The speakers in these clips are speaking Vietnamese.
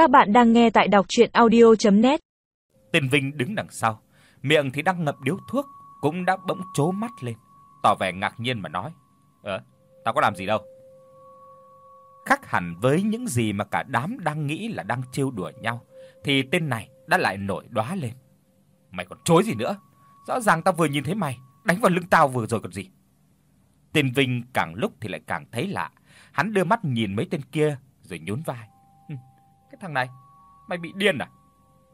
Các bạn đang nghe tại đọc audio net Tên Vinh đứng đằng sau, miệng thì đang ngậm điếu thuốc, cũng đã bỗng chố mắt lên, tỏ vẻ ngạc nhiên mà nói: "Ờ, tao có làm gì đâu." Khác hẳn với những gì mà cả đám đang nghĩ là đang trêu đùa nhau, thì tên này đã lại nổi đóa lên. "Mày còn chối gì nữa? Rõ ràng tao vừa nhìn thấy mày đánh vào lưng tao vừa rồi còn gì." Tên Vinh càng lúc thì lại càng thấy lạ, hắn đưa mắt nhìn mấy tên kia rồi nhún vai. Thằng này, mày bị điên à?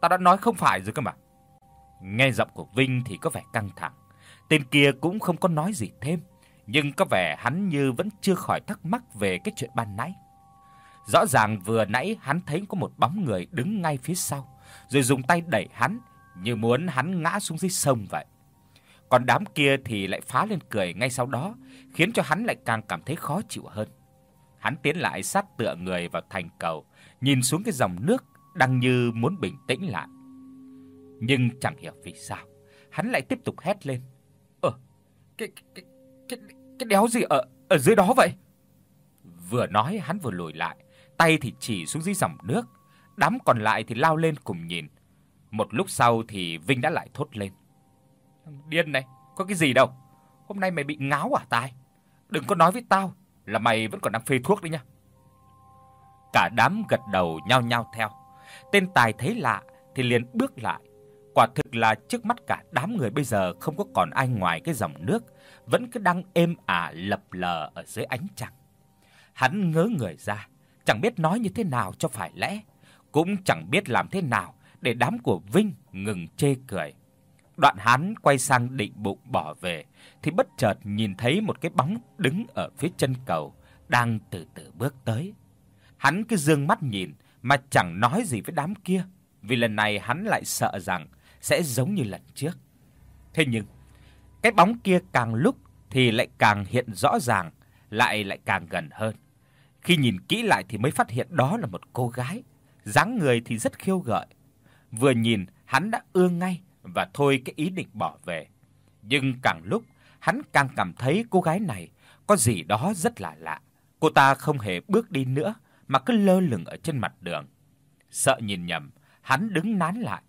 Tao đã nói không phải rồi cơ mà." Nghe giọng của Vinh thì có vẻ căng thẳng. Tên kia cũng không có nói gì thêm, nhưng có vẻ hắn như vẫn chưa khỏi thắc mắc về cái chuyện ban nãy. Rõ ràng vừa nãy hắn thấy có một bóng người đứng ngay phía sau, rồi dùng tay đẩy hắn như muốn hắn ngã xuống dưới sông vậy. Còn đám kia thì lại phá lên cười ngay sau đó, khiến cho hắn lại càng cảm thấy khó chịu hơn. Hắn tiến lại sát tựa người vào thành cầu, nhìn xuống cái dòng nước đang như muốn bình tĩnh lại. Nhưng chẳng hiểu vì sao, hắn lại tiếp tục hét lên. "Ờ, cái cái cái cái đéo gì ở ở dưới đó vậy?" Vừa nói hắn vừa lùi lại, tay thì chỉ xuống dưới dòng nước, đám còn lại thì lao lên cùng nhìn. Một lúc sau thì Vinh đã lại thốt lên. "Điên này, có cái gì đâu. Hôm nay mày bị ngáo à tai? Đừng có nói với tao là mày vẫn còn đang phê thuốc đấy nhá. Cả đám gật đầu nhao nhao theo. Tên Tài thấy lạ thì liền bước lại. Quả thực là trước mắt cả đám người bây giờ không có còn ai ngoài cái dòng nước vẫn cứ đang êm ả lập lờ ở dưới ánh trăng. Hắn ngớ người ra, chẳng biết nói như thế nào cho phải lẽ, cũng chẳng biết làm thế nào để đám của Vinh ngừng chê cười. Đoạn hắn quay sang định bụng bỏ về thì bất chợt nhìn thấy một cái bóng đứng ở phía chân cầu đang từ từ bước tới. Hắn cứ dương mắt nhìn mà chẳng nói gì với đám kia, vì lần này hắn lại sợ rằng sẽ giống như lần trước. Thế nhưng, cái bóng kia càng lúc thì lại càng hiện rõ ràng, lại lại càng gần hơn. Khi nhìn kỹ lại thì mới phát hiện đó là một cô gái, dáng người thì rất khiêu gợi. Vừa nhìn, hắn đã ưa ngay và thôi cái ý định bỏ về. Nhưng càng lúc, hắn càng cảm thấy cô gái này có gì đó rất là lạ. Cô ta không hề bước đi nữa mà cứ lơ lửng ở trên mặt đường. Sợ nhìn nhầm, hắn đứng nán lại,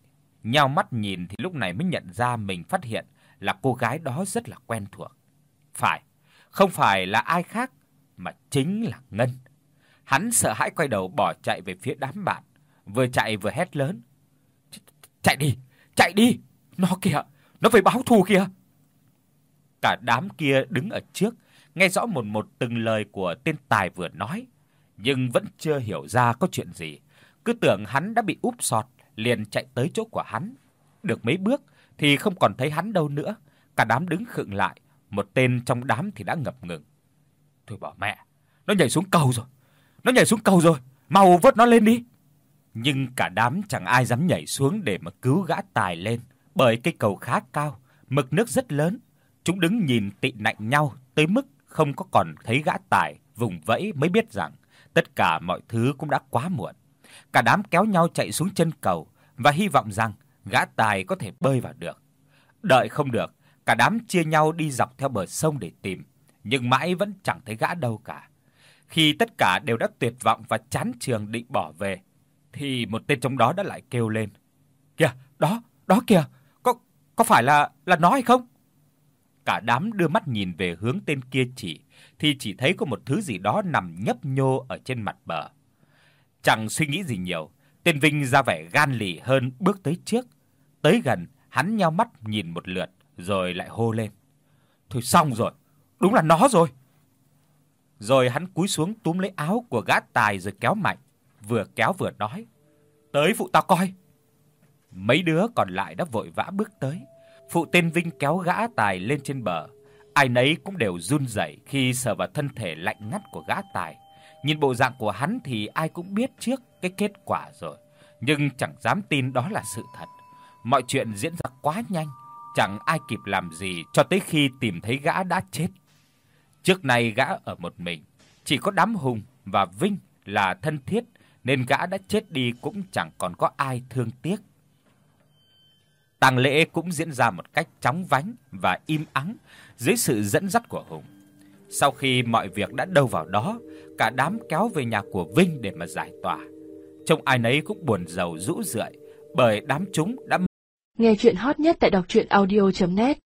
nheo mắt nhìn thì lúc này mới nhận ra mình phát hiện là cô gái đó rất là quen thuộc. Phải, không phải là ai khác mà chính là Ngân. Hắn sợ hãi quay đầu bỏ chạy về phía đám bạn, vừa chạy vừa hét lớn: "Chạy đi, chạy đi, nó kìa, nó phải báo thù kìa." Cả đám kia đứng ở trước, nghe rõ một một từng lời của tên tài vừa nói, nhưng vẫn chưa hiểu ra có chuyện gì, cứ tưởng hắn đã bị úp sọt, liền chạy tới chỗ của hắn. Được mấy bước thì không còn thấy hắn đâu nữa, cả đám đứng khựng lại, một tên trong đám thì đã ngập ngừng. Thôi bỏ mẹ, nó nhảy xuống cầu rồi. Nó nhảy xuống cầu rồi, mau vớt nó lên đi. Nhưng cả đám chẳng ai dám nhảy xuống để mà cứu gã tài lên, bởi cây cầu khá cao, mực nước rất lớn. Chúng đứng nhìn tị nạnh nhau tới mức không có còn thấy gã tài vùng vẫy mới biết rằng tất cả mọi thứ cũng đã quá muộn. Cả đám kéo nhau chạy xuống chân cầu và hy vọng rằng gã tài có thể bơi vào được. Đợi không được, cả đám chia nhau đi dọc theo bờ sông để tìm, nhưng mãi vẫn chẳng thấy gã đâu cả. Khi tất cả đều đã tuyệt vọng và chán chường định bỏ về, thì một tên trong đó đã lại kêu lên: "Kìa, đó, đó kìa, có có phải là là nó hay không?" Cả đám đưa mắt nhìn về hướng tên kia chỉ, thì chỉ thấy có một thứ gì đó nằm nhấp nhô ở trên mặt bờ. Chẳng suy nghĩ gì nhiều, tên Vinh ra vẻ gan lì hơn bước tới trước. Tới gần, hắn nheo mắt nhìn một lượt rồi lại hô lên. Thôi xong rồi, đúng là nó rồi. Rồi hắn cúi xuống túm lấy áo của gã tài rồi kéo mạnh, vừa kéo vừa nói: "Tới phụ tao coi." Mấy đứa còn lại đã vội vã bước tới. Phụ tên Vinh kéo gã tài lên trên bờ. Ai nấy cũng đều run rẩy khi sờ vào thân thể lạnh ngắt của gã tài. Nhìn bộ dạng của hắn thì ai cũng biết trước cái kết quả rồi, nhưng chẳng dám tin đó là sự thật. Mọi chuyện diễn ra quá nhanh, chẳng ai kịp làm gì cho tới khi tìm thấy gã đã chết. Trước nay gã ở một mình, chỉ có đám Hùng và Vinh là thân thiết nên gã đã chết đi cũng chẳng còn có ai thương tiếc. Tang lễ cũng diễn ra một cách chóng vánh và im ắng dưới sự dẫn dắt của Hùng. Sau khi mọi việc đã đâu vào đó, cả đám kéo về nhà của Vinh để mà giải tỏa. trông ai nấy cũng buồn rầu rũ rượi bởi đám chúng đã Nghe truyện hot nhất tại doctruyenaudio.net